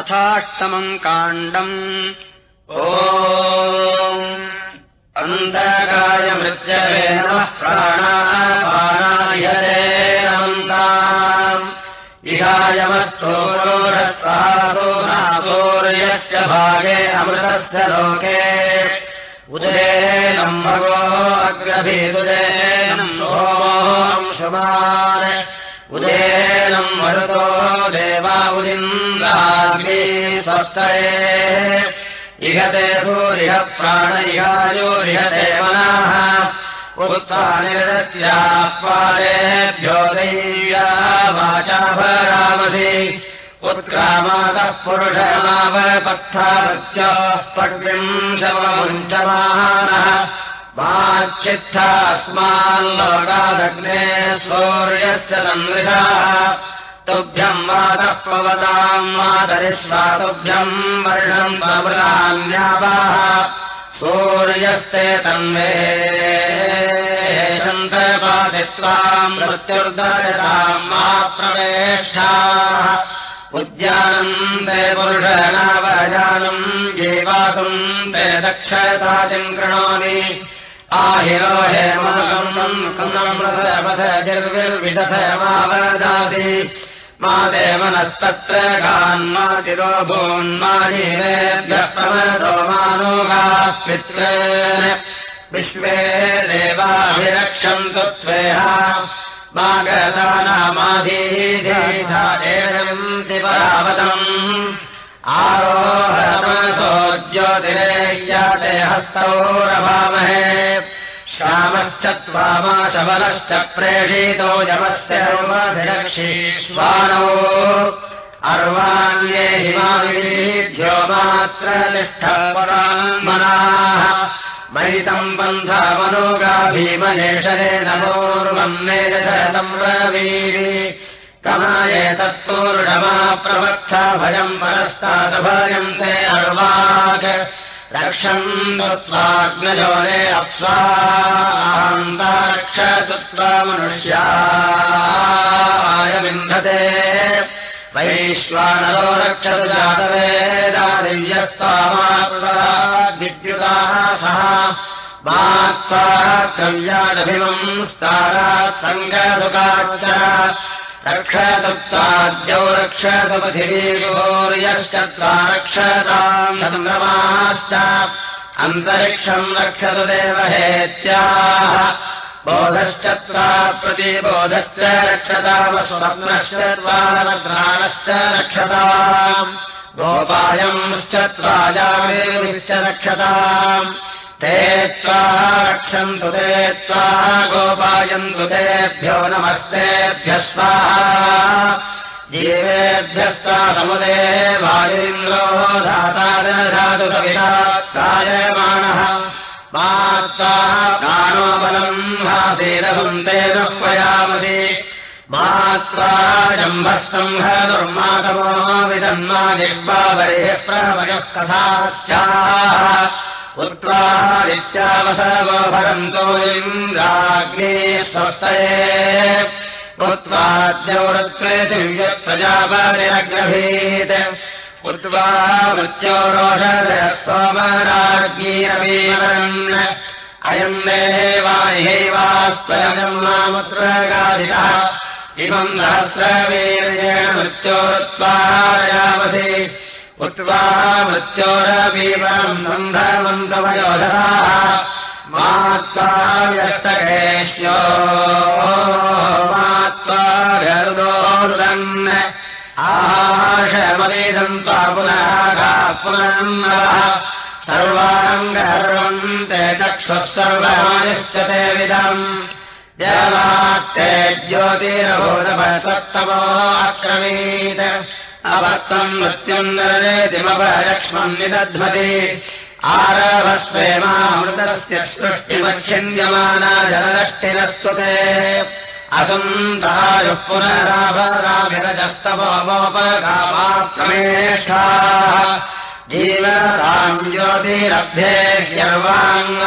अथाष्टमम् काण्डम् ओ अन्धकाय मृत्यवे नमः प्राणापानायते इहायमस्तोरोरस्वासोनासोर्यस्य भागे अमृतस्य लोके। उदयेनम् भगो अग्रभिदुदयेनम् सोमोऽंशुमान् उदयेनम् मरुतो देवा स्वस्तये। इहते सूर्यः प्राण मनाः उत्तानिरत्यात्पादेभ्यो दैव्या वाचाभरामसि उत्क्रामातः पुरुषमावपत्थावत्याः पट्विम् शवमुञ्चमानः वाच्चित्थास्माल्लोकादग्ने सौर्यस्य सन्दृशाः तुभ्यम् वातः पवताम् मातरिष्वा तुभ्यम् वर्षम् प्रवृतान्यापाः सूर्यस्ते तन्वे सन्तपादित्वाम् मृत्युर्दयताम् मा प्रवेष्ठाः। उद्यानम् ते पुरुषनावजानम् जीवातुम् ते दक्षताचिम् कृणोमि। आहिरो हेमकम्नम्रथजर्विर्विदथयमावदाति मा देवनस्तत्र गान्मातिरो भून्माजीवेभ्यः प्रमदो मानोगाः पित्रे विश्वे देवाभिरक्षन्तु त्वेह मा गतानामाधीधीधायन्ति परावतम् आरोहतमसो ज्योतिरेय्याते हस्तौरभामहे श्यामश्च त्वामाशबलश्च प्रेषितो यमस्य रोमभिरक्षीष्वाणो अर्वाण्ये हिमाविभ्यो मात्र निष्ठपरान्मनाः मयितम् बन्धमनोगा भीमजेषरे नमोर्वम् नेजतम् रवीरि कमायेतत्तोर्णमा प्रवक्ता भयम् परस्तादभयन्ते अर्वाच दत्त्वाग्नजोरे अप्स्वान्ताक्षत्वा मनुष्याय विन्दते। वैश्वानरो रक्षतु जातवेदादिव्यस्त्वामात्वा विद्युताः सह मात्वा स्तारात् सङ्गसुकाच्च रक्षतत्ताद्यौ रक्षतपथिवीगोर्यश्च त्वा रक्षताम् चन्द्रमाश्च अन्तरिक्षम् रक्षतु देवहेत्याः। बोधश्च त्वा प्रतिबोधश्च रक्षतामस्वप्नश्च त्वानवद्राणश्च रक्षताम्। गोपायंश्च त्वाजामेश्च रक्षताम् ते त्वा रक्षन्तु ते त्वा गोपायन्तु तेभ्यो नमस्तेभ्यः स्वाहा। जीवेभ्यस्त्वा समुदे वायुन्द्रो धातादधातु कविता कायमाणः मात्वा प्राणोबलम् हासेरहम् तेन पयामति मात्वा जम्भः सम्भदुर्मातमो विदन्मा जिह्वावरेः प्रवयः कथास्याः उत्त्वादित्यावसवो भरन्तो इन्द्राग्ने स्वस्तये। उत्त्वाद्यौरत्वे दिव्यप्रजापतिरग्रभीत् उद्वा मृत्योरोषोमराज्ञीरवीवरन् अयम् देवाह्यैवास्त्वयम् मामुत्रगादितः इमम् सहस्रवीर्येण मृत्योरुत्वायावधि उक्त्वा मृत्योरवीवरम् मात्वा व्यस्तकेश्यो मात्वा गरुदोरुदन् आशमवेदन्त्वा पुनः गा पुनः सर्वाङ्गर्वम् ते चक्षुः सर्वमानिश्च ते विदम् देवात्ते ज्योतिरभूतपत्तमो अक्रमीत् अवर्तम् मृत्युम् नरेतिमपलक्ष्मम् निदध्मति आरभस्वेमामृतस्य सृष्टिमच्छिन्द्यमाना जनदष्टिनस्तुते असन्तायुः पुनराभराभिरजस्तवोपकामाप्रमेष्ठाः जीवताम् ज्योतिरभ्ये शर्वाङ्गात्वाराय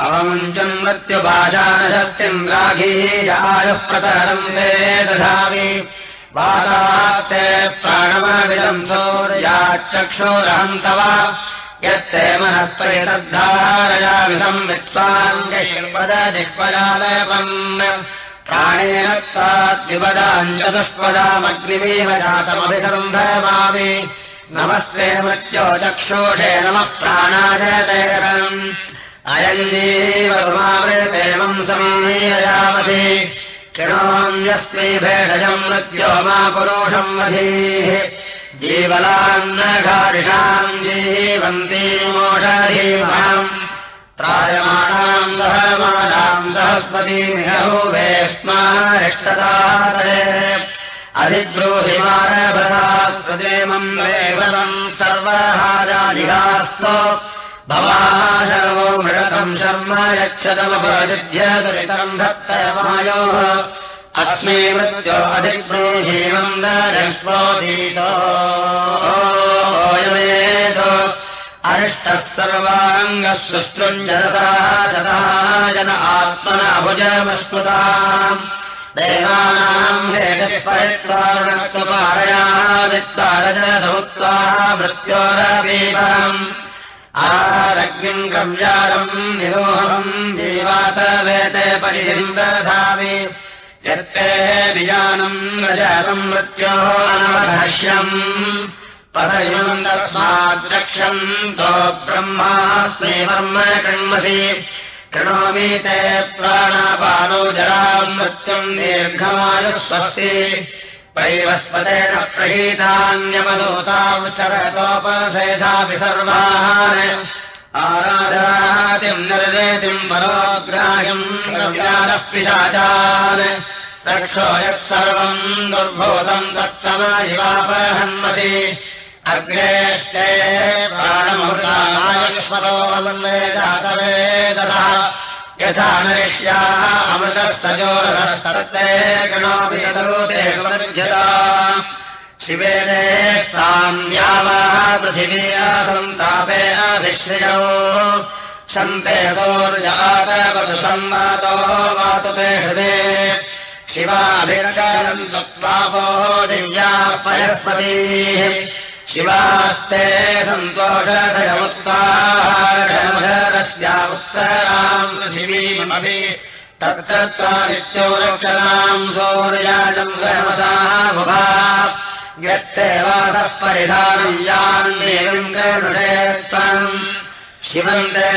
अवमुञ्चम् मृत्युपाजानशक्तिम् राघीयायुः प्रतरम् ते दधामि। वादाते प्राणमविदम् सूर्याचक्षुरहम् तव। यत्ते मनःस्परितद्धारयाविधम् वित्त्वाञ्जयपददिक्पदालयपम् प्राणेन ताद्विपदाम् चतुष्पदामग्निमेव जातमभिसन्धमामि नमस्ते मृत्यो चक्षोषे नमः प्राणाजयतेरम् क्षणोऽन्यस्मै भेषजम् मृत्यो मा पुरोषम् वधीः। जीवलान्नघारिषाम् जीवन्ती मोषधीमाम्। त्रायमाणाम् सहमानाम् सहस्पतीहूभे स्मारिष्टदातये अधिब्रूहिमारभरास्पदेमम् वेवलम् सर्वहाराजिहास्तु भवाशर्वो मृतम् शर्म यच्छतमपरजिध्यदुरितम् धत्तयमायोः अस्मै मृत्यो सुष्टुञ्जरता जता जन आत्मनाभुजमस्मृता देवानाम् हेतपरित्वारणत्वपारया वित्तारजसमुत्वा मृत्योरवीपम् आरग्निम् गव्यारम् निरोहम् जीवातवेते परिहिन्दधामि यत्ते विजानम् रजातम् मृत्योः अनवधाष्यम् परयुम् तस्माद्रक्षम् तो वर्म कृण्मसि कृणोमि ते प्राणापानो जराम् मृत्युम् दीर्घमायुस्वस्ति वैवस्पतेन प्रहीतान्यपदोतावचरतोपसेधापि सर्वान् आराधातिम् निर्देतिम् पिशाचान्। रक्षो यः सर्वम् दुर्भूतम् दत्तमयिवापहन्मति अग्रेष्टे प्राणमृतायुष्मतोमन्वे जातवेदः यथा नरिष्याः अमृतस्तजोरसर्ते गणोऽपि यतोते वर्ध्यता शिवेदे साम्यावाः पृथिवीया सन्तापे अभिश्रियौ शन्ते दोर्यातवतु संवातो वातु ते हृदे। शिवाभिरकारम् तत्त्वापो दिव्याः परस्पतीः शिवास्ते सन्तोषधयमुत्ताहारस्या उत्तराम् पृथिवीमपि तत्तत्त्वादित्यो रक्षणाम् सौर्याजम् गमसाः मुभा यत्ते वासः परिधानम् यान्देवम् करुणेत्तम् शिवन्ते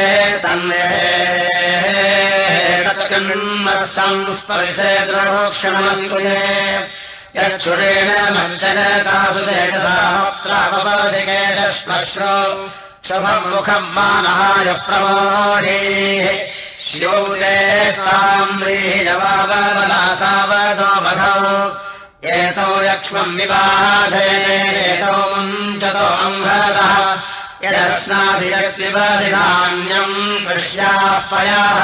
संस्पर्शे द्रोक्षणमन्तुले यच्छुरेण मञ्चनतासुदेशसात्रापदिकेशश्मश्रो शुभम् मुखम् मानहाय प्रमोढेः शिवौदे साम्रीजवावलासावदो मघौ एतौ यक्ष्मम् विवाधेनेतौ मुञ्चतो अम्भदः यदस्नाभियक्शिवधिधान्यम् कृष्याः पयाः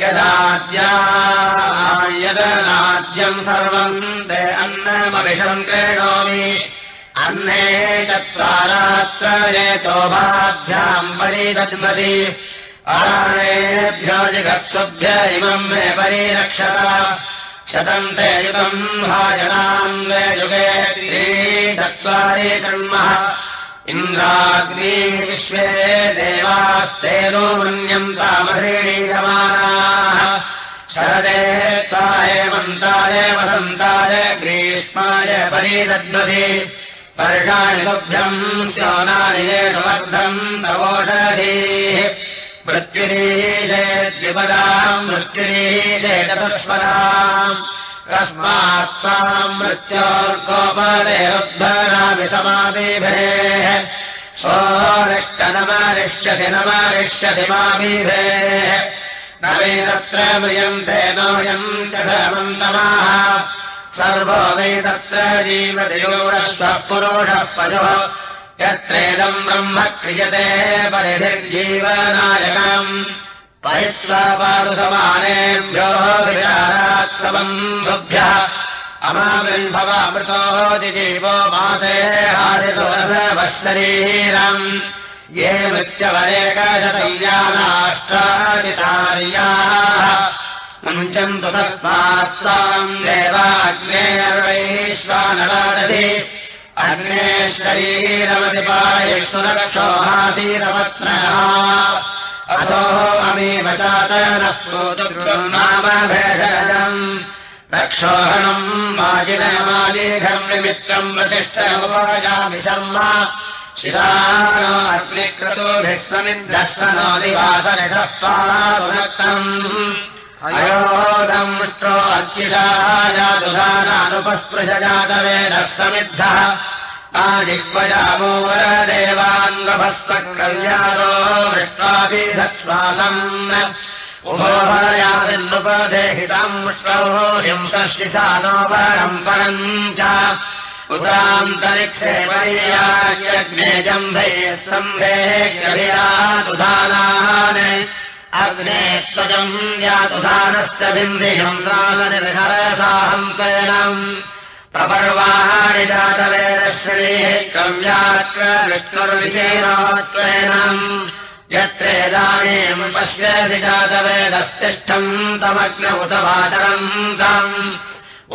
यदनाद्यम् सर्वम् ते अन्नमभिषम् क्रीणोमि अन्ने चत्वारात्रयेतोभाभ्याम् परिदद्मति आरणेभ्यो जिगत्सुभ्य इमम् मे परिरक्षत। शतम् ते युगम् भाजनाम् युगे चत्वारि कर्मः इन्द्राग्नी विश्वे देवास्तेनो मन्यम् तामहीणीयमानाः शरदे ताय मन्ताय वसन्ताय ग्रीष्माय परिदद्मति वर्षाणि तुभ्यम् स्योनानि येषुमर्धम् तवोषधीः। मृत्युरीजेद्विपदाम् मृत्युरीजे चतुष्पदाम् कस्मात् स्वाम् मृत्योर्गोपदेरुद्धरामि समादिभेः सोरिष्टनमरिष्यति नमरिष्यति मादिभेः न वेदत्र म्रियन्ते नोऽयम् च धर्मन्तमाः। सर्वो वेदत्र जीवतियोरः पुरोषः पशुः। यत्रेदम् ब्रह्म क्रियते परिभिर्जीवनायकम् परिष्वापादुसमानेभ्यो विचारात्सवम् बुभ्यः अमाविर्भवामृतो जिजीवो मासे हारितोरसवशरीरम् ये मृत्यवरेकशतय्यानाष्टादितार्याः मुञ्चन्तु तस्मात् साम् देवाग्नेर्वैः माजिनमालीघम् निमित्तम् वसिष्ठमुपायामि शर्म शिराणो अग्निक्रतोभिक्समिद्धस्तनो दिवासनिषः पारादुनक्तम् अयोदंष्टो अत्युषायादुधानानुपस्पृशजातवेदः समिद्धः आजिह्वजामोरदेवाङ्गभस्वक्रव्यादो दृष्ट्वाभिधश्वासम् उभोभयादिन्नुपदेहिताम् मुष्टौ हिंसशिशानो परम् परम् च उदान्तरिक्षे वैयाग्ने जम्भे स्तम्भेऽभियातुधानान् अग्ने त्वजम् बिन्दिहंसाननिर्हरसाहन्तनम् प्रपर्वाणि जातवेदश्रेः कव्यात्र विष्णुर्विशेनात्वेनम् यत्रेदानीम् पश्यति जातवेदस्तिष्ठम् तमग्न उत वाचरम् तम्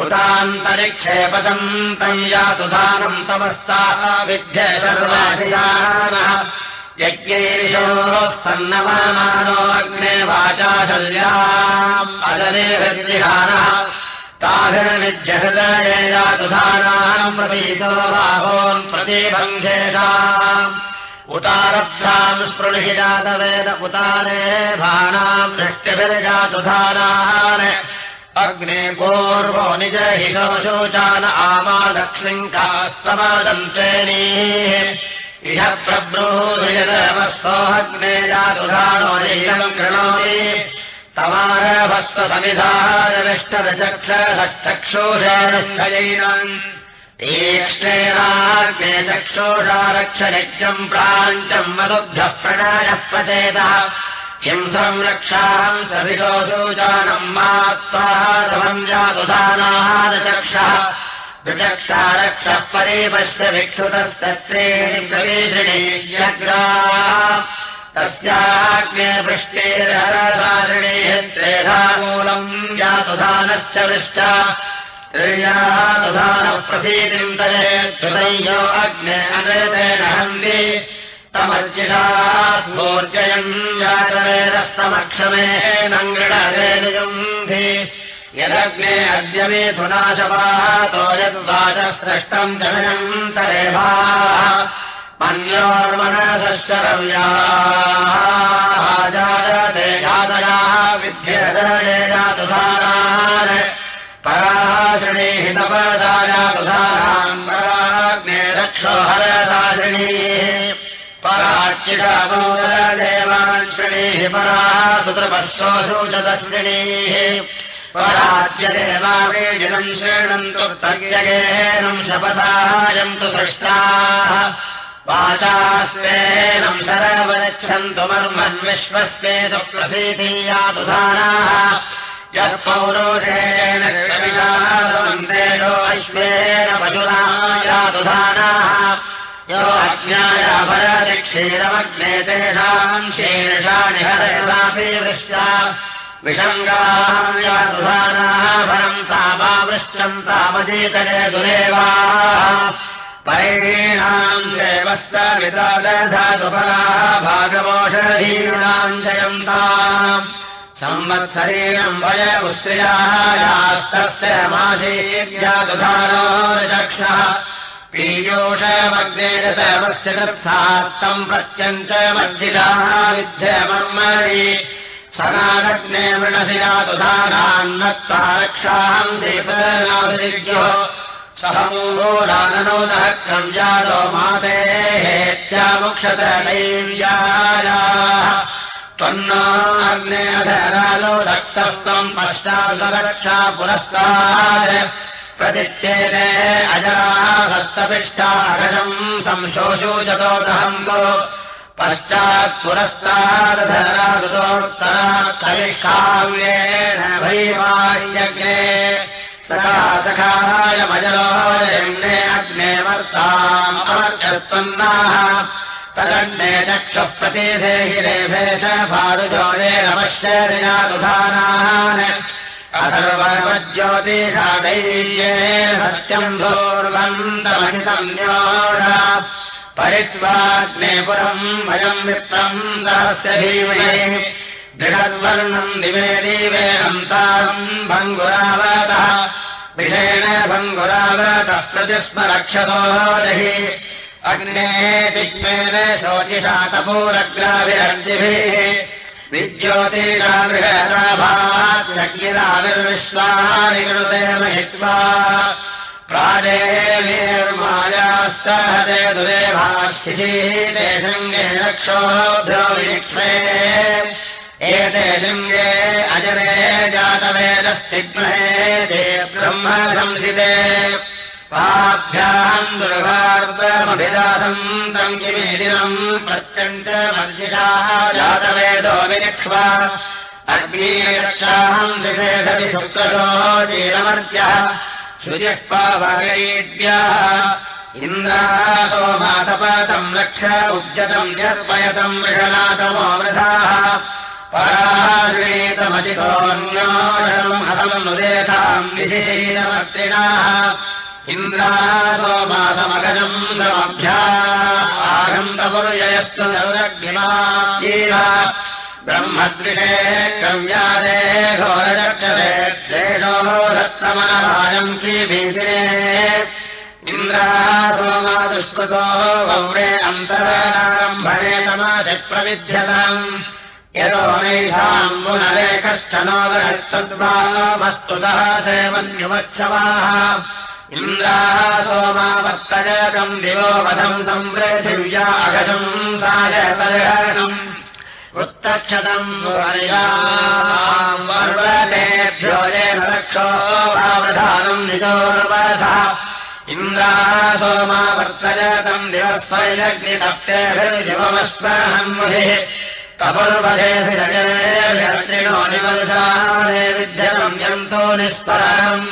उतान्तरिक्षेपदम् तम् यातुधानम् तमस्ताः विद्य सर्वाधियानः यज्ञैषोत्सन्नवमानो अग्ने अदनेभिर्जिहानः ताभिर्विद्यहृदये यातुधानाम् प्रतीतो बाहोन् प्रतिबन्धेषाम्। उतारब्धाम् स्पृणि जातवेद उतारे भाणाम् दृष्टिभिर्जातुधानान्। अग्ने पूर्वो निजहिशोचान आमालक्ष्मीम् कास्तमदन्तेनीः इह प्रब्रूहिजमस्तोऽग्ने जातुधानो नीलम् कृणोति तमारभस्तसमिधारविष्टदचक्षुषक्षोषारक्षयैनम् तीक्ष्णेनाग्ने चक्षोषारक्षनित्यम् प्राञ्चम् मधुभ्यः प्रणायः प्रचेतः। किम् संरक्षाम् सविशोषोजानम् मात्वारमम् जातुधानाहारचक्षः विचक्षारक्षः परेपश्य विक्षुतस्तत्रेणि प्रवेशिणीष्यग्रा तस्याग्ने वृष्टेरहरसारिणेः त्रेधामूलम् यातुधानश्च वृष्ट त्रियातुधानप्रसीतिम् तरे धृतयो अग्ने अनृतेन हन्ति तमर्जिषात्मोर्जयम् जातवेदः समक्षमेनङ्गृणरेणुयुम्भि यदग्ने अद्य मे धुनाशपातो यद्वाचस्रष्टम् जनयम् विद्यदये जातुधारान् पराशृणीः तपदायातुधाराम् पराग्ने रक्षो हरदाशिणीः पराच्चिरामोददेवान् श्रेणीः पराः सुतृपश्चोषूचतश्रिणीः पराच्यदेवावेजनम् श्रेणन्तु तज्ञगेनम् शपथायन्तु सृष्टाः वाचास्तेनम् शरवगच्छन्तु मर्मन्विश्वस्तेतु प्रसीतीयातुधानाः यत्पौरोषेण कविशासमन्तेजो अश्वेन पशुरायातुधानाः यो अज्ञायाभरति क्षीरमग्ने तेषाम् शीर्षाणि हरयदापि वृष्टा विषङ्गाम् यातुधानाः भरम् तामावृष्टम् तामजीतरे दुरेवाः पैणीणाम् देवस्य विदादधातुपराः भागवोषधीनाम् जयन्ताम्। संवत्सरीणम् वय उश्रियायास्तस्य मासीद्यादुधारो चक्षः पीयूषमग्नेशमस्य तत्सात्तम् प्रत्यञ्च मज्जिराः विद्यमर्मणि। सनादग्ने वृणसि यातुधानान्नत्ता रक्षाम् देवनाभिज्ञो सहमूरोदाननोदः कव्यादो मातेत्यामुक्षतैव्यायाः त्वन्नो अग्ने अधरालो दक्षस्तम् पश्चादरक्षा पुरस्तात् प्रतिच्छेदे अजराः हस्तपिष्टागजम् संशोषोचतोदहन्तो पश्चात्पुरस्तादधरादुतोत्तरा कविष्काव्येन भैवाह्यग्ने सखा सखायमजलोयम्ने अग्ने वर्ताम् अमर्चत्वन्नाः तदग्ने चक्षुः प्रतिधेहि भारुजोरे नमश्चर्यादुधानान् अथर्वज्योतिषादैर्ये सत्यम् दूर्वन्तमहितम्योढ परित्वाग्ने पुरम् वयम् विप्रम् दास्य धीमहे दृढद्वर्णम् दिवे दिवे अन्तारम् भङ्गुरावतः। विषेण भङ्गुरावतः प्रतिस्मरक्षतो दहि। अग्नेः दिग्मेन शोचिषातपूरग्राभिरर्जिभिः विद्योतिरागृहराभाग्निराविर्विश्वानि कृते महित्वा। विक्ष्मे एते लिङ्गे अजरे जातवेदस्तिग्महे ते ब्रह्म संसिते पाभ्याम् दुर्गार्दमभिदासम् तम् किमेदिनम् प्रत्यञ्च वर्जिताः जातवेदो विनिक्ष्वा अग्नीरक्षाम् दिशेषति शुक्रशो शीलमर्त्यः श्रुतिः पावगैद्याः इन्द्रासो मातपातम् रक्ष उद्यतम् निर्पयतम् वृषणातमो वृथाः विधिशीलमर्तिणाः इन्द्रासो मासमगजम् समभ्या आगन्तपुर्यस्तु नवरग्निमा ब्रह्मदृशे कव्यादे घोरचक्षरे श्रेषो दत्तमनभायम् श्रीभीतिरे। इन्द्रासो मादुष्कृतो गौरे अन्तरारम्भणे तमाशप्रविध्यताम् यतो नैषाम् पुनरेकश्चनोदरस्तद्वा वस्तुतः सेवन्युमच्छवाः इन्द्राः सोमावर्तयकम् दिवो वधम् सम्प्रेथिव्या अगजम् सायतर्हणम् उत्तक्षतम् वर्वतेभ्यो येन रक्षो वावधानम् निजोर्वधः इन्द्राः सोमावर्तयकम् दिवस्वैलग्नितप्तेभिर्जिवमस्महन्मुहिः निवर्षाणे विद्यनम् यन्तो निस्परम्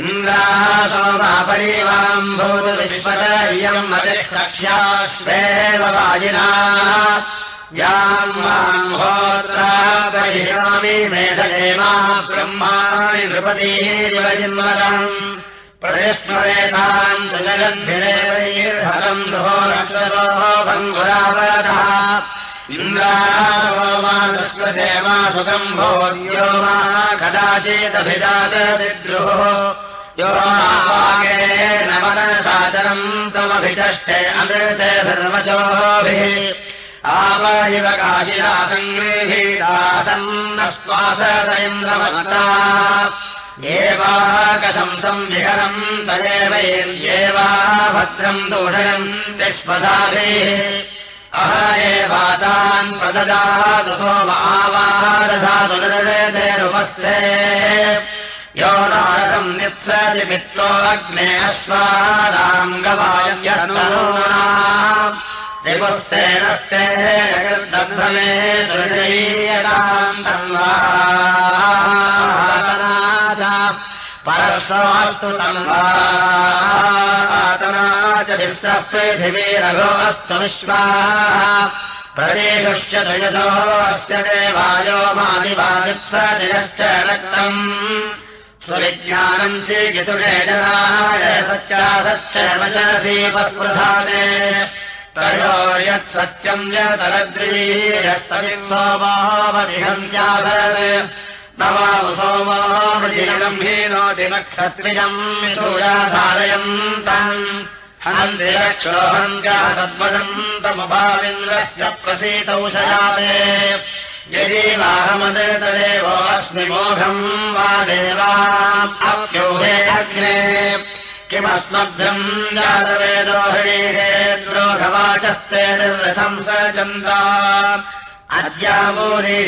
इन्द्राः सोमापरीवाम् भूतविष्पद इयम् वाजिना याम् माम् होत्रा परिणामि मेधदेवा ब्रह्माणि परिस्मरेताम् जगद्भिरेवैर्हरम् दुहो रक्षतोः भङ्गुरावरतः इन्द्रासोमादस्वदेवा सुखम् भोद्यो मा कदाचिदभिजातदिद्रुः यो न मनसाचरम् तमभिचष्टे अमृते सर्वजोभिः आवैव काशिला सङ्गृहीतासन्नश्वासतरिन्द्रमता एवाकशंसम् विहरम् तदेवैर्येवा भद्रम् दूषयम् तिष्पदाभिः निर्णयतेरुपस्थे यो नारकम् निःसति मित्रो अग्ने अश्वानाम् गवायत्यनुना दिवस्तेनस्ते जगद्दध्वमे दृढीयताम् तन्वातनाच परश्वस्तु तन्वातनाच विश्वः पृथिवीरघो अस्तु विश्वाः प्रदेशश्च अस्य देवायो मादिवादित्सदिनश्च रक्तम्। स्वविज्ञानम् श्रीजितुषे जनाय सच्चासच्च वचसीपस्पृधाने त्रयोर्यत्सत्यम् यतलद्रीरस्तमिम् सोमावदिहन्त्याभरत् नवामु सोमावृजिनम् हीनोति नक्षत्रियम् सूराधारयन्तम् हन्तिरक्षोहम् जातद्वदन्तमुभाविन्द्रस्य प्रसीतौषयाते यदीवाहमदेतदेवोऽस्मि मोघम् वा देवाप्योहे अग्ने। किमस्मभ्यम् जातवेदोहरीहेन्द्रोघवाचस्ते निर्वृथम् स चन्दा अद्यामूरी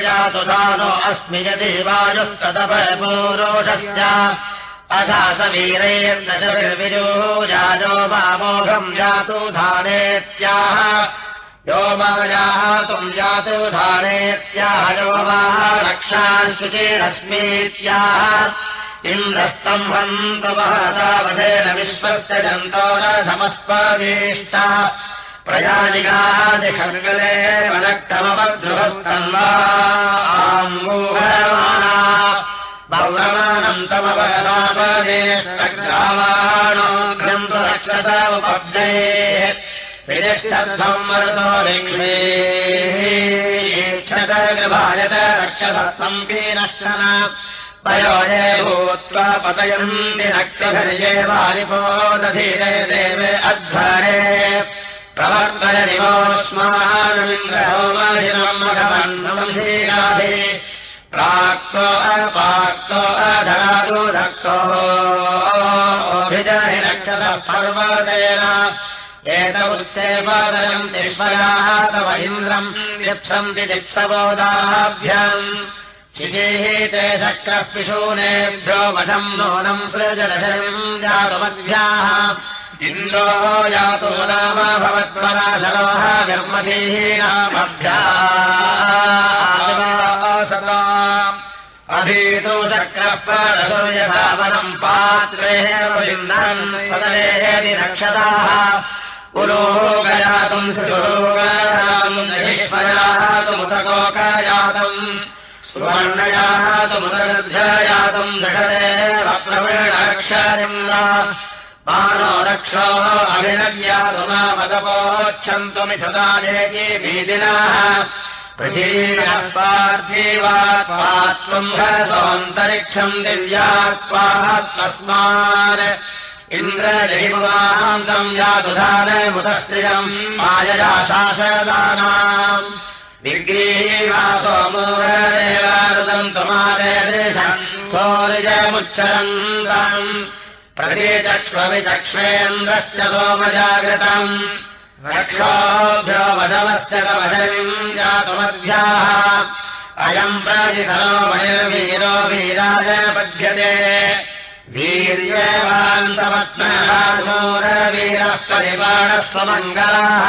जातु दानो अस्मि यदि वायुस्तदपरोषस्य अथा स मामोघम् जातु धानेत्याह। यो मायाः त्वम् जातु धानेत्याह। यो मा रक्षान् शुचेरस्मीत्याह इन्द्रस्तम्भम् तवहतावधेन विश्वस्य जन्तो न समस्पादेश्च प्रजानिगादिखर्गले मनक्तमवद्रुहस्तन्वाङ्गूहमाना उपब्देः मरुतो लिङ्गेक्षतगृभायत रक्षसम्पीनश्चन पयोजे भूत्वा पतयम् विनक्षभिर्ये वारिपोदधीरे देवे अध्वरे। प्रवर्तयनिवोऽस्मानमिन्द्रहोमधिमघवन्नमधीराभि प्राक्तो अपाक्तो अधरादो धक्तोभिजहि रक्षतः पर्वतेन एत उत्सेवादयम् तिष्वयाः तव इन्द्रम् लिप्सन्ति दिप्सबोधाभ्याम् शिशेते शक्रः पिशूनेभ्यो वशम् नूनम् सृजदशम् जातुमद्भ्याः इन्द्रो जातो नाम भवत्पराशरोः निर्मतीनामभ्यासताम् अधीतो शक्रः परसूयधावनम् पात्रेः रक्षताः। पुरोगजातुम् श्रुरोगातुमुतकोकायातम् सुवर्णयातुमुदगध्यायातम् दशरे मानो रक्षो अभिनव्यातुमामदपोच्छन्तुमि सदानेके दिव्यात्वात् तस्मान् इन्द्रजैवान्तम् यातुधानमुतस्त्रियम् मायया शासदानाम् विग्रीवासो मूलदेवारुदम् त्वमादयदृशम् सौर्यमुच्चरन्तम् प्रदेचक्ष्वविचक्ष्वेन्द्रश्च सोमजागृतम् कवशमिम् जातुमद्भ्याः अयम् प्राजिधरो वयर्वीरो वीराय पद्यते वीर्यवान्तपत्नहासोरवीरः परिवाणस्वमङ्गलाः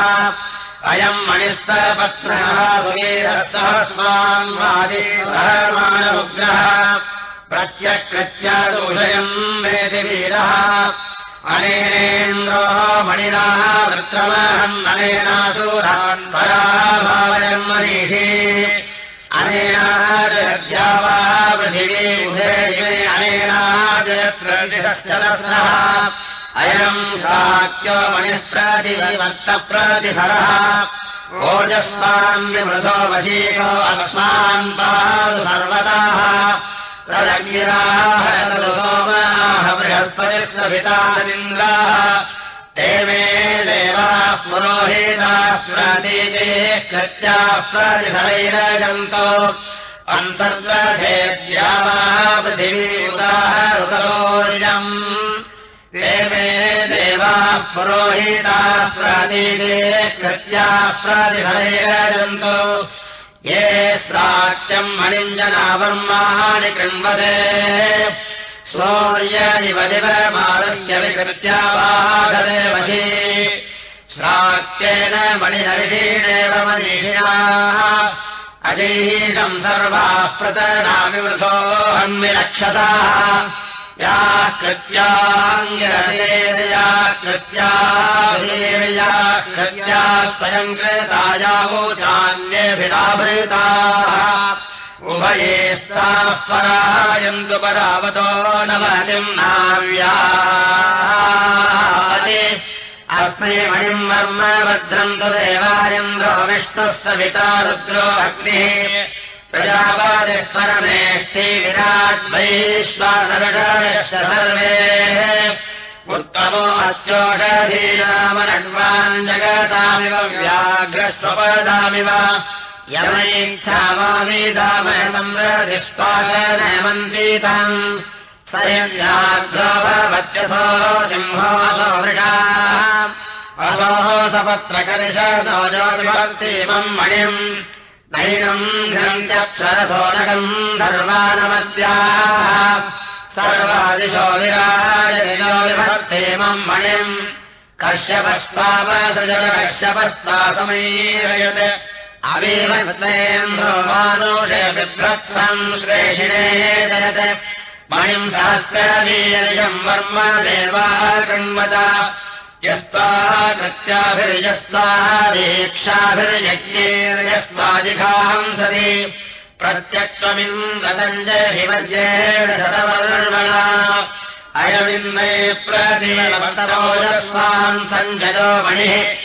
अयम् मणिस्तरपत्नः सुवीरः सहस्मान्वादिमानमुग्रः प्रत्यकृत्यादोषयम् वेति वीरः अनेनेन्द्रो मणिनाः वृत्रमहम् अनेनासूरान् पराभावयम् मनीः अनेनाद्यावा पृथिवी उभे अनेनाजयत्रः अयम् साक्यो मणिःप्रतिवर्तप्रतिफलः ओजस्मान् विमृतो वशीको अस्मान् पादु सर्वताः तदगिराः सोमाः बृहस्पतिस्वभितानिन्द्राः ते मे देवाः पुरोहिताः प्रतीते कृत्याः प्रतिफलैरजन्तो अन्तर्गेभ्या वा पृथिवी उदाहरुतरोजम् ते मे देवाः पुरोहिताः प्रतीते कृत्याः प्रतिफलैरजन्तो ये प्राच्यम् मणिञ्जनावर्माणि कृण्वते। शौर्यनिवदिवमारस्य विकृत्या बाधते वशी श्राक्येन मणिहर्षीणेव मनीषिणाः। अजैषम् सर्वाः प्रतनामिवृथो हन्विरक्षताः या कृत्याङ्गिरसेर्या कृत्याधीर्या कृत्या स्वयम् कृतायावोचान्यभिराभृताः उभयेस्ताः परायन्तु परावतो नवनिम् नाव्या अस्मै मणिम् वर्म भद्रम् तु देवायन्द्रो विष्णुः सविता रुद्रो अग्निः। सर्वे उत्तमो अस्योषधीनामनड्वान् जगतामिव व्याघ्रस्वपदामिव यमैच्छामावीदामयतम् रदिष्पाशनमन्तीतम् स यद्याग्रोभवत्यसो सिंहोऽसो वृषा। असोः सपत्रकर्षो ज्योतिभक्तिमम् मणिम्। नैनम् घ्नन्त्यक्षरसोदकम् धर्वानमद्याः सर्वादिशो विभक्तिमम् मणिम्। कश्यपस्तावसजल कश्यपस्तासमैरयत् अवीभक्तेन्द्रो मानुषे बिभ्रत्सम् श्रेषिणे दयत् मणिम् सहस्रवीर्यम् वर्म देवाः कृण्वत। यस्त्वा कृत्याभिर्यस्त्वा दीक्षाभिर्यज्ञेर्यस्त्वादिघाहम् सति प्रत्यक्षमिन्दतञ्जहिवर्येण शतवर्मणा अयमिन्मे प्रदेवतरोजस्वान् सञ्जयो मणिः।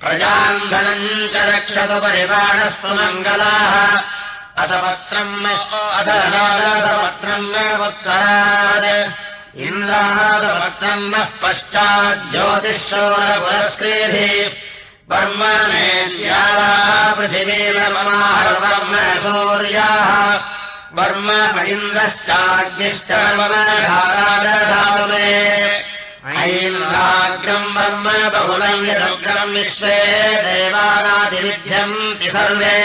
प्रजाम् धनम् च रक्षतु परिमाणस्तु मङ्गलाः। अथपत्रम् अधरादपत्रम् न वत्सराद इन्द्रादपत्रम् नः पश्चाज्योतिषोरपुरस्क्रीधि वर्म मेद्यावा पृथिवीर्ममाहर्वर्म सूर्याः वर्म मणीन्द्रश्चाग्निश्च मे ऐन्द्राग्रम् वर्म बहुलम् यदग्रम् विश्वे देवानादिविध्यन्ति सर्वे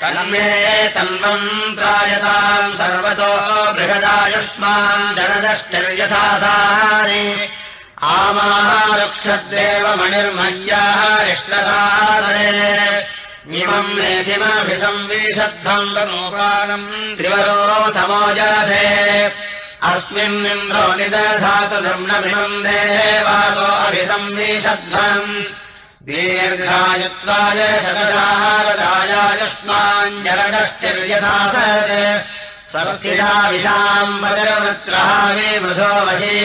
तन्मे तन्मन्त्रायताम् सर्वतो बृहदायुष्मान् जनदश्चर्यसाधानि इष्टसाधने इमम् मेधिमभिसंविशद्धम् वमोपानम् त्रिवरोधमोजाधे अस्मिन्निन्द्रो निदधातु निर्णमिमम् देवासो अभिसंविशद्धम् दीर्घायुत्वाय शतशारदायायुष्माञ्जलदश्चर्यदास सरस्थिता विशाम् वजरवृत्रः वे मृधो मही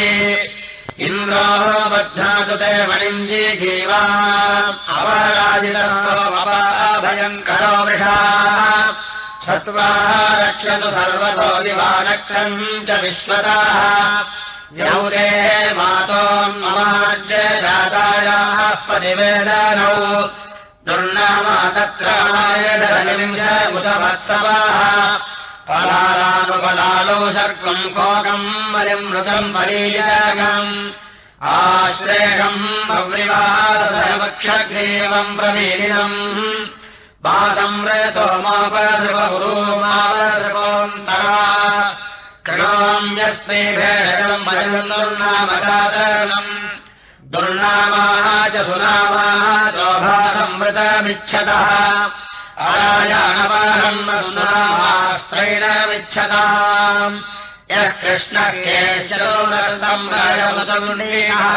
इन्द्रो बध्नातु ते वणिञ्जी जीवा अवराजितभयङ्करो वृषा। छत्वा रक्षतु सर्वतो दिवानक्रम् च विश्वताः। यौरे मातोन्ममाज्यजातायाः परिवेदनौ दुर्नामा तत्रायदलिङ्गमुदवत्सवाः पलालानुपलालो सर्गम् कोकम् आश्रेयम् प्रवीरिणम् पादम्रेतो मापसृपगुरो मापसृपोऽन्तरा क्रमाम्यस्मै भेषम् वयम् दुर्नामकादरणम् दुर्नामाः च सुनामाः आरायाणवाहम् सुनामास्त्रैणमिच्छताम् यः कृष्णकेशरोरसंरयमुदमुनीयः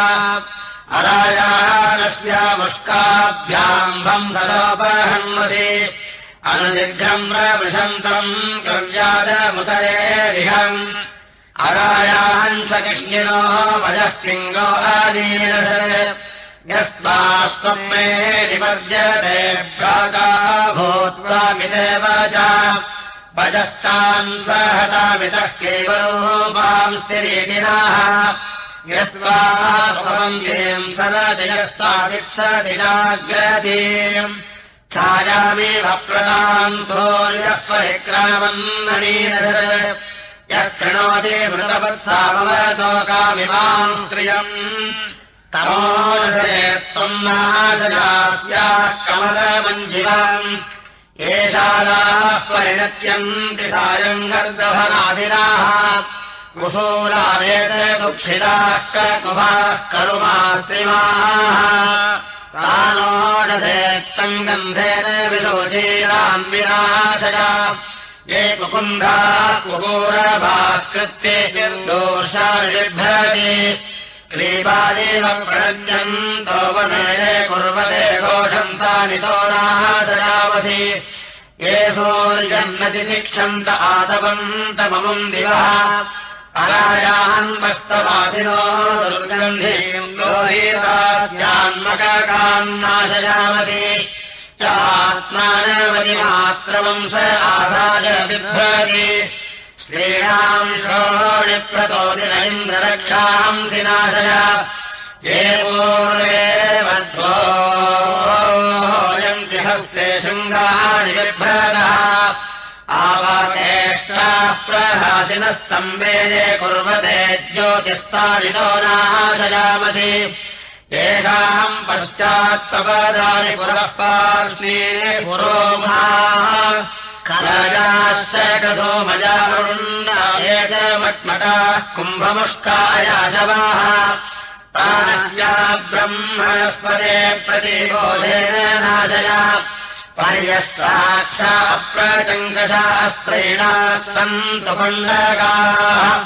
अरायाणस्यामुष्काभ्याम्भम् सदोपहन्मति अनुनिग्रम् प्रवृशन्तम् कव्यादमुदरेरिहम् अरायाहम् स्वकृष्णिनो वजः पिङ्गो आदीरस यस्मास्त्वम् मे निमज्यते भ्राता भूत्वा मिदेव च वजस्तान् सहतामितः केवलोपाम् स्थिरीतिनाः यस्वा स्वमन्दिम् सरदियस्तादिक्षदिनाग्रतीम् छायामेव प्रदाम् सूर्यः परिक्रामन्ननीर यः कृणोति मृतवत्सामवतोकामिमाम् क्रियम् तमोदरे त्वम् नाशयास्याः कमलमञ्जिवम् एषालाः परिणत्यन्ति सायम् गर्दभनादिनाः कुशूरादेत दुःखिताः कुभाः करुमास्त्रिमाः। प्राणोडधेत्तम् गन्धेन विलोचीरान्विनाशया ये कुकुन्धा कुगोरभाकृत्ये दोषाभिभ्रति क्रीपादेव प्रणज्यन्तो वनये कुर्वते घोषन्तानि तो सूर्यन्नति शिक्षन्त आतवन्तममुम् दिवः। अरायान्वस्तवादिनो दुर्गन्धीम् लोहीतान्मकान्नाशयामति चात्मानवतिमात्रवम् स आधाय बिभ्रति श्रीणाम् श्रोणिप्रतोदिन इन्द्ररक्षाम् दिनाशय ये पूर्वे मध्वोयन्ति हस्ते शृङ्गाणि बिभ्रतः आवाकेष्टाः प्रहासिनस्तम्बे ये कुर्वते ज्योतिस्तानितो नाशयामसि। येषाम् पश्चात्तपदानि पुरः पार्श्वे पुरोमा कलजाश्चो मजारुण्डायमट्मटाः कुम्भमुष्कायाशवाः प्राणस्या ब्रह्मणस्पदे प्रतिबोधेन नाशया। पर्यस्ताक्षा प्रचङ्कशास्त्रेणा सन्तु पण्डकाः।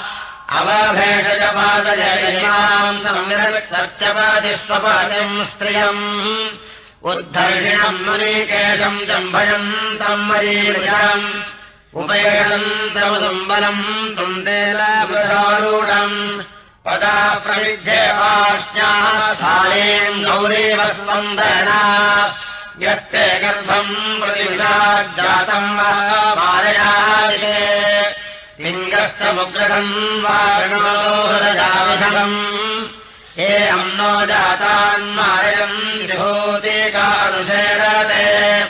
अवभेषजपादजयमाम् संविरत्सत्यपादिस्वपादिम् स्त्रियम् उद्धर्षिणम् मुनीकेशम् जम्भयन्तम् मरीषम् उपयन्तमुदुम्बलम् तुन्देलूढम् पदा प्रविध्यवाश्याः सालेम् गौरेव स्पन्दना प्रतिविषाज्जातम् वा मारयादिते लिङ्गस्तमुग्रहम् वारणोतो हृदयाविधम् हे अम्नो जातान्मारयम् त्रिभूतिकानुशेरते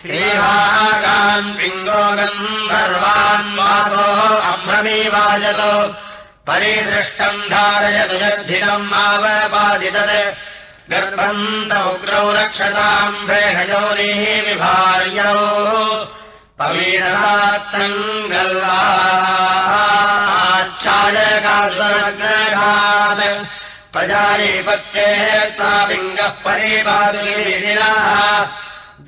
श्रीभागान् पिङ्गोगम् सर्वान् मातो अभ्रमीवाजतो। परिदृष्टम् धारयतु यद्धितम् आवपादितत्। गर्भम् तमुग्रौ रक्षताम् विभार्यौ। पवीरनात्तम् गल्वाच्छायकाग्रहात् प्रजालीपत्येः तापिङ्गः परिपादुलीलिनः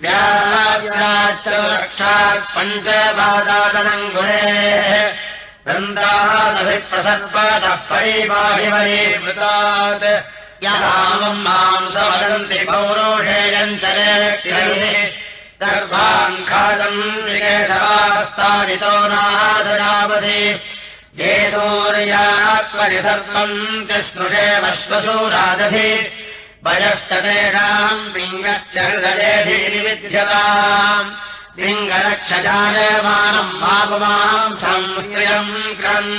व्याव्याश्च रक्षात् पञ्चपादादनम् गुणेः वृन्दादभिप्रसर्पतः परिपाभिवरीवृतात् यहामम् माम् सवदन्ति पौरोषेयम् चले गर्भान् खादम् येतोर्यात्मनिसर्पम् तिस्पृशेवश्वसूरादधि वयश्च तेषाम् लिङ्गश्च हृदयेधिविध्यताम् लिङ्गरक्षजायमानम् पापमाम् संश्रियम् क्रन्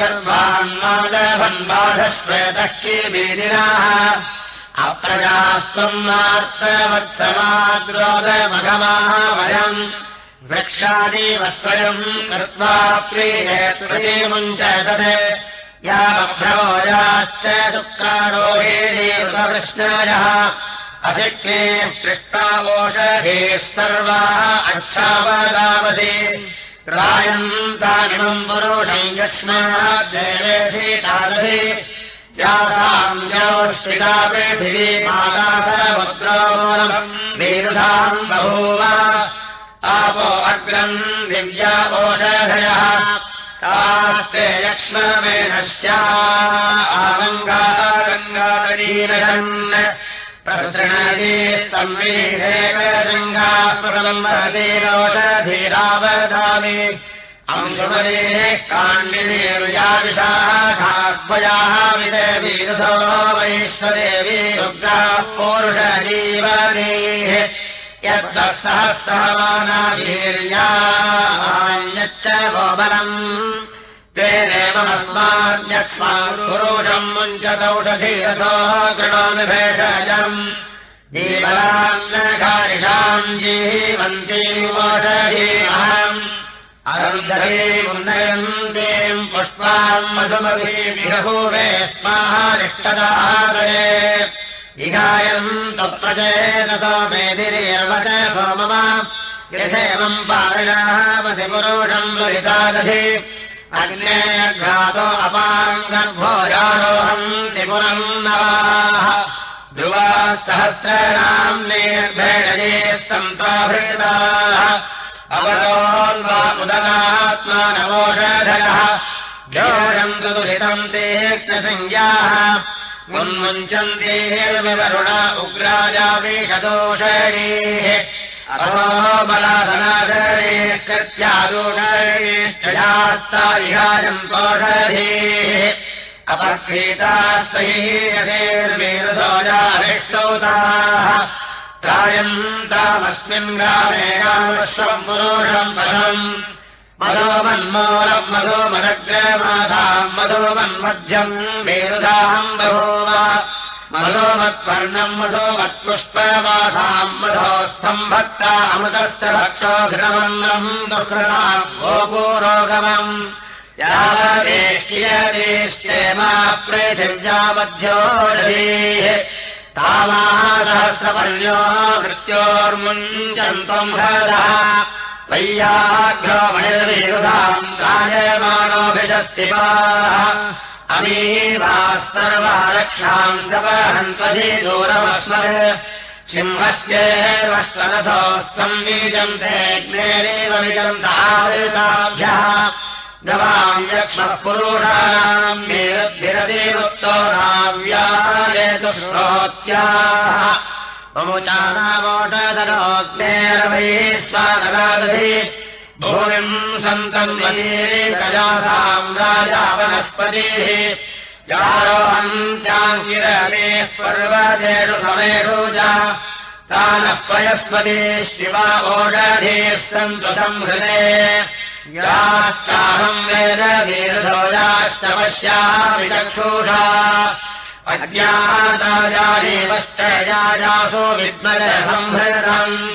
गर्भान्मादभन् बाधश्वेतः कीर्वीरिणाः अप्रजास्त्वम् मात्रवत्समाद्रोदमघमाः वयम् वृक्षादेव स्वयम् कृत्वा प्रीहेत्रीमुञ्च तत् यावभ्रवोजाश्च शुक्रारोहेदेवकृष्णायः अशिक्रे सृष्टावोषधेः सर्वाः अच्छावदावधि रायन्तामिमम् पुरुषम् यक्ष्मादेवेधीतादधि यासाम् योष्टिका पृथिवी मालाधरमुद्रोमम् वीरुधाम् बभूव आपो अग्रम् दिव्यापोषधयः तास्ते यक्ष्ममेनस्या आगङ्गागङ्गातरीरन् प्रसृणजे संवेहेकरङ्गाप्रलम्बधीरोषधीरावधामि अङ्गुमरे काण्डिनीर्याविशाखाद्वयाः विदेवीरथो वैश्वदेवी रुद्राः पौरुषजीवनेः यत्तत्सहस्रमानावीर्यायच्च गोबलम् पुरुषम् मुञ्चतौषधीरथो कृणोमि भेषजम् जीवलान्नकारिषाम् जीवन्तीमोषधीमहम् अनन्तरीमुन्नयन्तीम् पुष्पाम् मधुमधीभिहूवे स्माहारिष्टदादये तत्प्रजेन सोमेधिर्यवच सोमम। यथेवम् पारयामधिपुरुषम् ललितादधि। अग्ने घातो अपाम् गर्भोजारोहम् त्रिपुरम् नवाः। ध्रुवाः सहस्राणाम् निर्भेडये स्तम्भाभृताः अवरोन्वा उदगात्मा नवोषधयः जोषम् दुरितम् तीक्ष्णसंज्ञाः अथो बलाधनाशणीः कृत्यादोषणीश्चयास्तारिहायम् कोषधीः अपक्षीतास्त्वयीयसेर्वेदोजाभिष्टौताः त्रायम् तामस्मिन् ग्रामे गामश्वम् पुरोषम् पदम्। मधोमन्मूलम् मधोमनग्रमाधाम् मधोमन्मध्यम् वेरुधाम् बभूव मधोमत्पर्णम् मधोमत्पुष्पमाधाम् मधोस्तम्भक्ता अमृतश्च भक्तो घृतमन्नम् दुःखृताम् गोपूरोगमम्। यावदेष्यदेष्येमा पृथिव्यामध्योदधीः तामासहस्रपर्यो मृत्योर्मुञ्चन्तम् भरदः वय्याघ्रो मणिर्विरुधाम् गायमाणोऽभिषस्तिपाः अमीवाः सर्वा रक्षाम् सपहन्तधि दूरमस्मर सिंहस्येवस्तनथोऽस्तम् बीजन्ते ज्ञेरेव विजन्तावृताभ्यः गवाम् यक्ष्मः पुरुषाणाम् निरद्भिरदेवुक्तो नाव्यायतु श्रोत्याः ममुचानामोषदरोग्नेरवैः स्वादरादधि भूमिम् राजा वनस्पतिः। यारोहन्त्याङ्गिरमेः पर्वतेषु समेषु च तानः पयस्पति शिवा ओषधेः सन्तु संहृते। याश्चाहम् वेद वीरधोजाश्च पश्यामि चक्षुषा। अज्ञाताजादेवश्चयासो विद्मज संहृतम्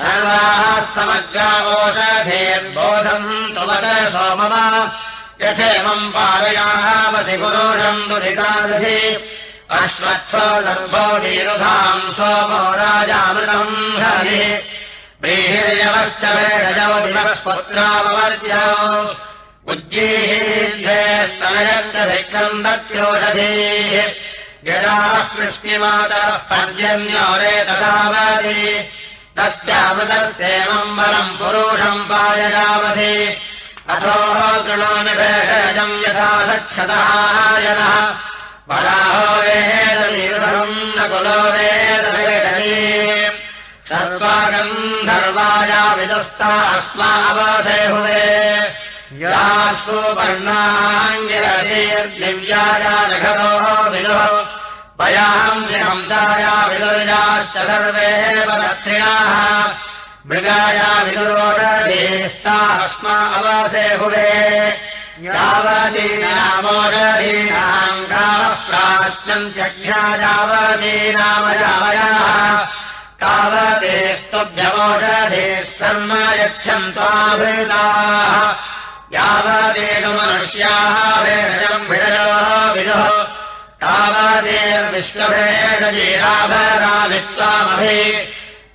सर्वाः समग्रावोषधेर्बोधम् तुमत सोममा। यथेमम् पारयामसि पुरोषम् दुरितादधि। अश्वत्थो दर्भो वीरुधाम् सोमो राजामृतम् हरि। व्रीहिर्यवश्च वेणजो दिवस्पुत्रामवर्ज्य उज्जीहीर्यस्तनयश्च भिक्षम् दत्योषधीः। यदाः कृष्णिमातः पर्जन्योरे तदावधि तस्यामृतस्येवम् बलम् पुरुषम् पाययावधि अथो कृणोनिभेषजम् यथा सक्षतः जनः पराहो वेदमीरुधम् न कुलो वेदभेदनी सर्वागम् धर्वाया विदुस्ता अस्मावधे हुवे। यासु वर्णाङ्गिरतीर्दिव्याया जघतो विदुः पयाम् हंसाया विदुर्याश्च सर्वे दक्षिणाः मृगाया विदुरोषधीस्ता अस्मा अवसे हुवे यावतीनामोषधीनाम् कामः प्राश्नम् चख्या यावतीनामयावयाः तावते स्तुभ्यमोषधेः सर्म यच्छन्त्वाभृताः यावदेषु मनुष्याः भेषजम् भिषजो विदुः तावदेर्विश्वभेषजीराभराभित्वामभि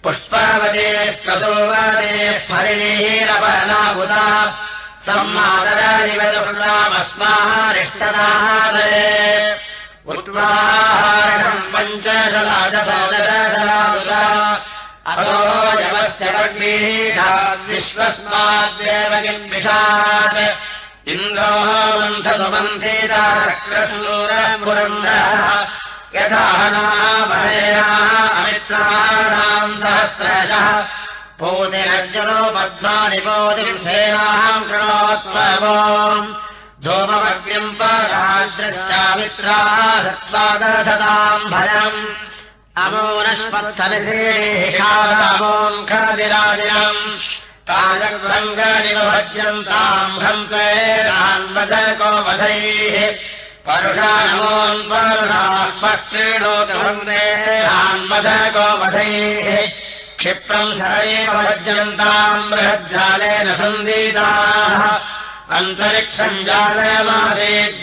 पुष्पवते स्वसोवते हरिणीरपनाबुधा सम्मादरादिवदुर्गामस्माः रिष्टनादरे उत्वाहारम् पञ्चशलादशलादुदा अतो जवस्य विश्वस्माद्देव किन्विषात् इन्द्रोः मन्थसुमन्थेतारक्रशूरपुरन्दः यथा अमित्राणाम् सहस्रशः। पोतिरर्जुनो पद्मानि पोतिम् सेनाम् कृणोत्वम् धूममग्निम् पराश्रश्चामित्राः स्वादधताम् भयम् अमोनस्पत्थलिसेमोङ्खदिराजिनम् ताजसङ्गनिवभज्यम् ताम् हंसेनान्वधको वधैः परुषा नमोन्परुणास्पक्षीणोतभङ्गेनान्वधको वधैः क्षिप्रम् शरैव भज्यन्ताम् बृहज्जालेन सन्दीताः। अन्तरिक्षम्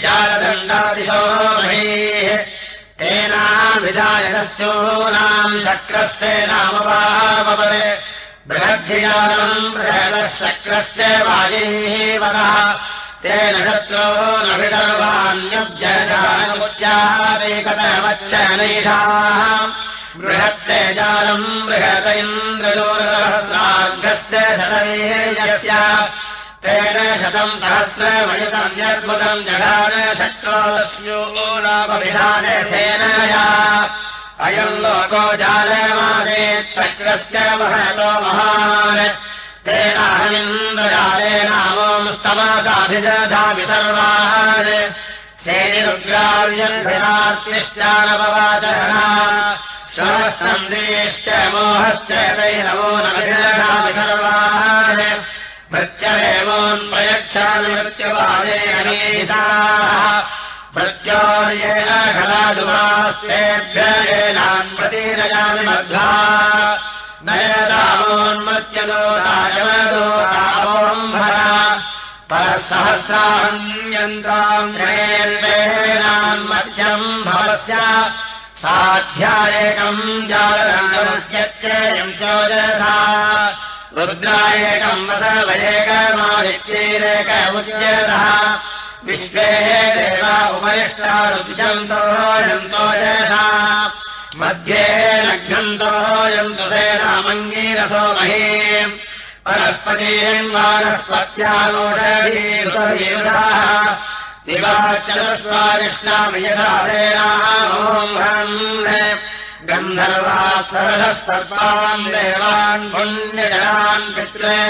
जालदण्डादिशो महीः तेनाविधायनस्योनाम् शक्रस्य नामपावपरे बृहद्धिजालम् बृहदः शक्रस्य वाजीवनः तेन शत्रो न बृहत्ते जालम् बृहत इन्द्रजोरसहस्राग्रस्य शतवीर्यस्य तेन शतम् शक्रोस्यो नामविधानेनया अयम् लोको जालमाने चक्रस्य महतो महान्। तेनाहमिन्द्रजालेनामोस्तमसाभिदधामि सर्वान्। श्रेणिरुग्राव्यन्धिरास्तिश्चानपवाचरणा सहस्रन्द्रेश्च मोहश्च तैरवो नभिदधामि सर्वान्। मृत्यवेमोन्प्रयच्छामि मृत्युवादे अनेताः प्रत्योर्येण खलादुवास्तेभ्येनान् प्रतीरयामि मध्वा। नयदामोन्मृत्यदोतायमदोतामोऽम्भरा परसहस्रान्यन्ताम् जयेन्वेनान् मध्यम् भवस्य साध्यायेकम् जालरङ्गमस्यत्ययम् चोजसा रुद्रायेकम् वसवयेकमादित्यैरेक उच्यतः विश्वे देवा उपरिष्टारुचन्तोऽयन्तो यथा मध्ये लघ्नन्तोऽयन्तु सेनामङ्गीरसो महे। परस्पतीन्वानस्पत्यालोषधीरुतवीरुधाः दिवाचलस्वारिष्णामि यथा सेनामोहम् गन्धर्वात्सरस्तर्पान् देवान् पुण्यजनान् पित्रे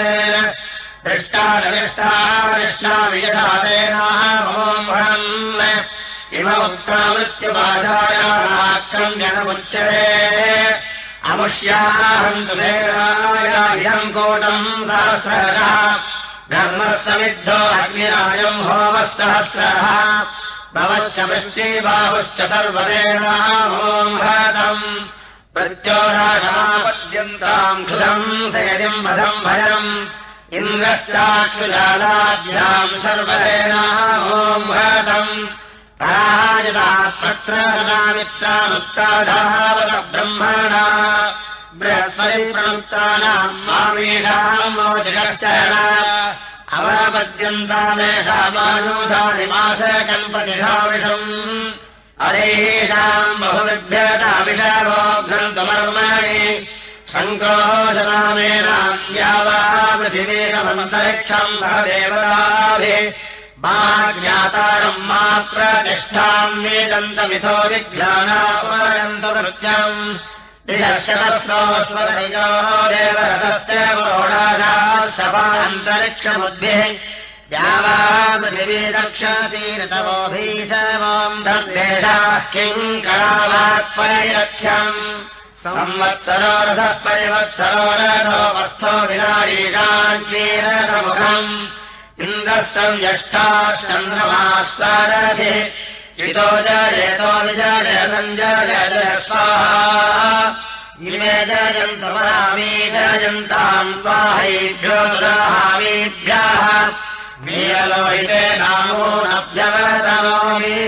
उत्तमृत्युबाधायाक्रम्यनमुच्यते अमुष्याहन्तु देवायाम् कोटम् सहस्रः धर्मस्तमिद्धो अग्निरायम् होमः सहस्रः भवश्च वृष्टिबाहुश्च भरतम् प्रत्योराशापद्यन्ताम् क्षुधम् धैर्यम् वधम् भयम् इन्द्रश्चाक्षुजालाभ्याम् परायदात्पत्र ददामित्रामुत्ताधावद ब्रह्मणा बृहस्पति प्रणुक्तानाम् मामेषाम् मम जगश्चरण अवपद्यन्तामेषामानूधानि मासकल्पतिधाविषम् अरेषाम् बहुविभ्यताविषावो घन्तमर्माणि शङ्कोशनामेनाम् यावा पृथिवीरमन्तरिक्षम् सहदेवताभिः मा ज्ञातारम् मा प्रतिष्ठाम् वेदन्तमिथो विज्ञानापरन्तमृत्यम् निदर्शनस्रोस्वरयो देवरथस्य पुरोडाधा शपान्तरिक्षबुद्धिः यावा पृथिवीरक्षतीरतवोभीशवोम् धर्देशाः किम् करावात्परिरक्ष्यम् संवत्सरोरथः परिवत्सरो रथो वत्सो विनाडीशान्तीरथमुखम् इन्द्रस्तम् यष्टाश्चन्द्रमास्तारभिः इतो जयतो विजयसञ्जय स्वाहा जयन्ताम् स्वाहैभ्यो नामो नभ्यवतनोमि